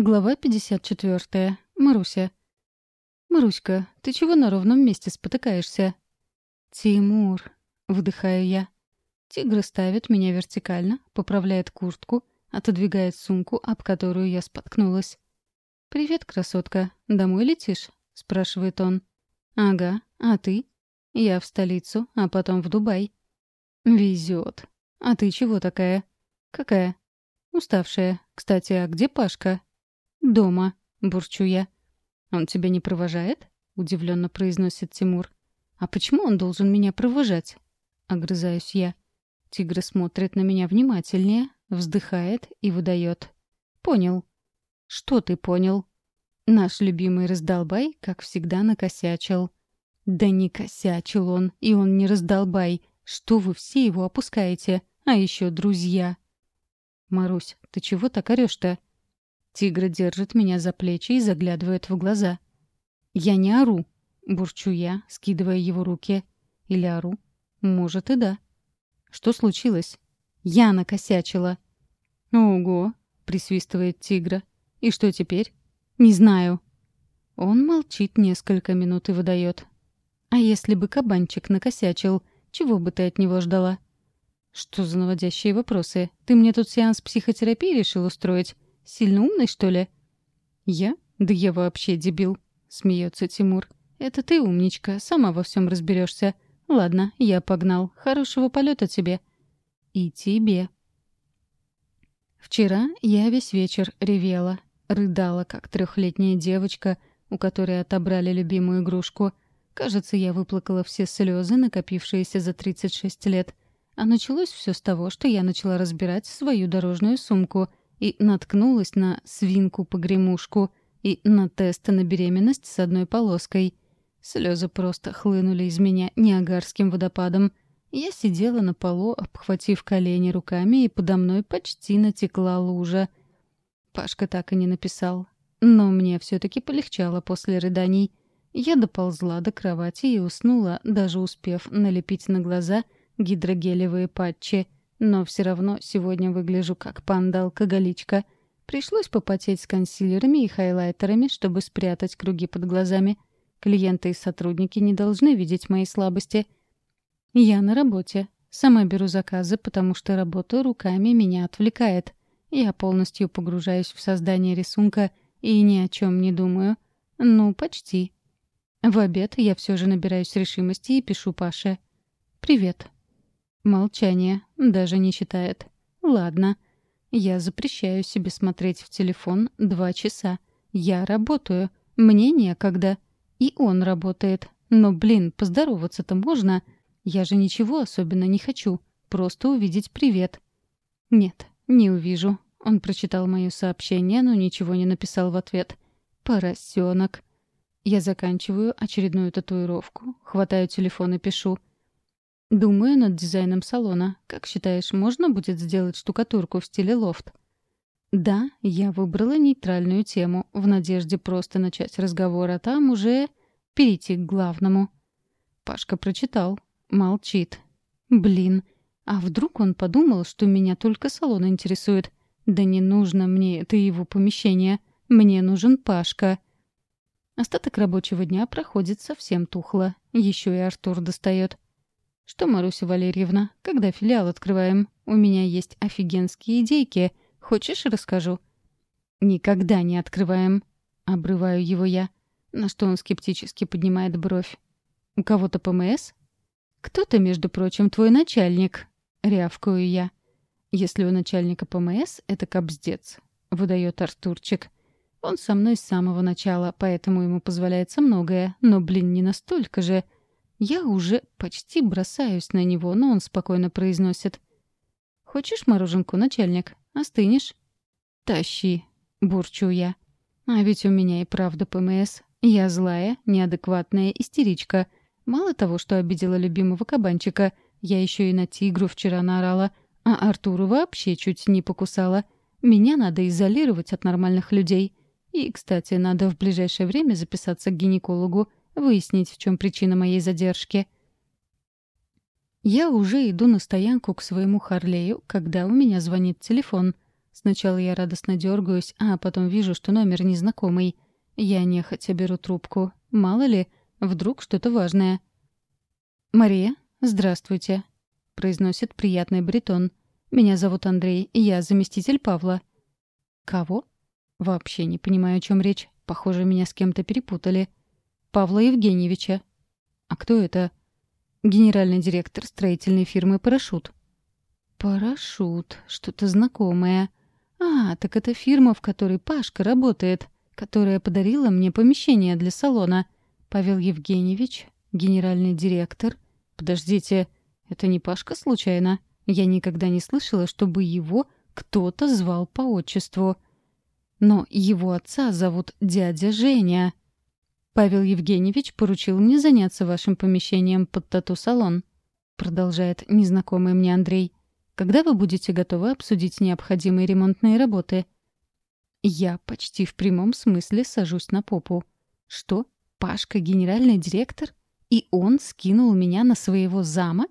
Глава 54. Маруся. «Маруська, ты чего на ровном месте спотыкаешься?» «Тимур», — выдыхаю я. Тигр ставит меня вертикально, поправляет куртку, отодвигает сумку, об которую я споткнулась. «Привет, красотка. Домой летишь?» — спрашивает он. «Ага. А ты?» «Я в столицу, а потом в Дубай». Везёт. А ты чего такая?» «Какая?» «Уставшая. Кстати, а где Пашка?» «Дома», — бурчу я. «Он тебя не провожает?» — удивленно произносит Тимур. «А почему он должен меня провожать?» — огрызаюсь я. Тигр смотрит на меня внимательнее, вздыхает и выдает. «Понял». «Что ты понял?» Наш любимый раздолбай, как всегда, накосячил. «Да не косячил он, и он не раздолбай. Что вы все его опускаете? А еще друзья!» «Марусь, ты чего так орешь-то?» Тигр держит меня за плечи и заглядывает в глаза. «Я не ору», — бурчу я, скидывая его руки. «Или ору?» «Может, и да». «Что случилось?» «Я накосячила». «Ого», — присвистывает тигра. «И что теперь?» «Не знаю». Он молчит несколько минут и выдает. «А если бы кабанчик накосячил, чего бы ты от него ждала?» «Что за наводящие вопросы? Ты мне тут сеанс психотерапии решил устроить? Сильно умный, что ли?» «Я? Да я вообще дебил», — смеется Тимур. «Это ты умничка, сама во всем разберешься. Ладно, я погнал. Хорошего полета тебе». «И тебе». Вчера я весь вечер ревела, рыдала, как трехлетняя девочка, у которой отобрали любимую игрушку. Кажется, я выплакала все слезы, накопившиеся за 36 лет. А началось все с того, что я начала разбирать свою дорожную сумку — и наткнулась на свинку-погремушку и на тест на беременность с одной полоской. Слезы просто хлынули из меня неагарским водопадом. Я сидела на полу, обхватив колени руками, и подо мной почти натекла лужа. Пашка так и не написал. Но мне все таки полегчало после рыданий. Я доползла до кровати и уснула, даже успев налепить на глаза гидрогелевые патчи — но все равно сегодня выгляжу как пандалка-галичка. Пришлось попотеть с консилерами и хайлайтерами, чтобы спрятать круги под глазами. Клиенты и сотрудники не должны видеть мои слабости. Я на работе. Сама беру заказы, потому что работа руками меня отвлекает. Я полностью погружаюсь в создание рисунка и ни о чем не думаю. Ну, почти. В обед я все же набираюсь решимости и пишу Паше. «Привет. Молчание, даже не читает. Ладно. Я запрещаю себе смотреть в телефон два часа. Я работаю. Мне некогда. И он работает. Но, блин, поздороваться-то можно. Я же ничего особенно не хочу. Просто увидеть привет. Нет, не увижу. Он прочитал мое сообщение, но ничего не написал в ответ. Поросенок. Я заканчиваю очередную татуировку, хватаю телефон и пишу — Думаю, над дизайном салона. Как считаешь, можно будет сделать штукатурку в стиле лофт? Да, я выбрала нейтральную тему, в надежде просто начать разговор, а там уже перейти к главному. Пашка прочитал. Молчит. Блин. А вдруг он подумал, что меня только салон интересует? Да не нужно мне это его помещение. Мне нужен Пашка. Остаток рабочего дня проходит совсем тухло. Еще и Артур достает. «Что, Маруся Валерьевна, когда филиал открываем? У меня есть офигенские идейки. Хочешь, расскажу?» «Никогда не открываем», — обрываю его я, на что он скептически поднимает бровь. «У кого-то ПМС?» «Кто-то, между прочим, твой начальник», — рявкаю я. «Если у начальника ПМС, это кобздец», — выдает Артурчик. «Он со мной с самого начала, поэтому ему позволяется многое, но, блин, не настолько же...» Я уже почти бросаюсь на него, но он спокойно произносит. «Хочешь мороженку, начальник? Остынешь?» «Тащи», — бурчу я. «А ведь у меня и правда ПМС. Я злая, неадекватная истеричка. Мало того, что обидела любимого кабанчика, я еще и на тигру вчера наорала, а Артуру вообще чуть не покусала. Меня надо изолировать от нормальных людей. И, кстати, надо в ближайшее время записаться к гинекологу выяснить, в чем причина моей задержки. Я уже иду на стоянку к своему Харлею, когда у меня звонит телефон. Сначала я радостно дергаюсь, а потом вижу, что номер незнакомый. Я нехотя беру трубку. Мало ли, вдруг что-то важное. «Мария, здравствуйте», — произносит приятный бритон. «Меня зовут Андрей, я заместитель Павла». «Кого?» «Вообще не понимаю, о чем речь. Похоже, меня с кем-то перепутали». Павла Евгеньевича. А кто это? Генеральный директор строительной фирмы «Парашют». «Парашют. Что-то знакомое. А, так это фирма, в которой Пашка работает, которая подарила мне помещение для салона. Павел Евгеньевич, генеральный директор. Подождите, это не Пашка случайно? Я никогда не слышала, чтобы его кто-то звал по отчеству. Но его отца зовут дядя Женя». Павел Евгеньевич поручил мне заняться вашим помещением под тату-салон», продолжает незнакомый мне Андрей. «Когда вы будете готовы обсудить необходимые ремонтные работы?» Я почти в прямом смысле сажусь на попу. «Что? Пашка — генеральный директор? И он скинул меня на своего зама?»